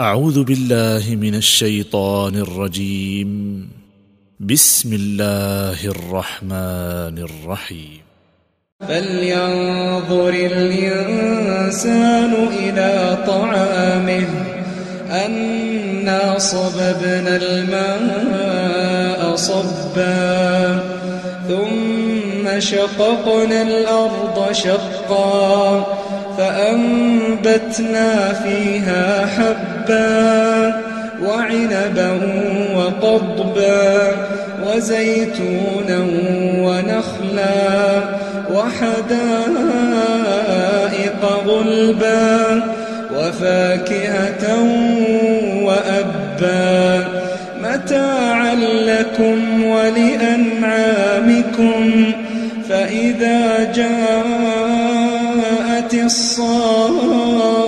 أعوذ بالله من الشيطان الرجيم. بسم الله الرحمن الرحيم. فلينظر الإنسان إلى طعامه. أنا صببنا الماء صبا. ثم شققنا الأرض شقا. فأنبتنا فيها حبا. وعنبا وقضبا وزيتونا ونخلا وحدائق غلبا وفاكهة وأبا. متاعا لكم ولأنعامكم فإذا جاءت الصاخة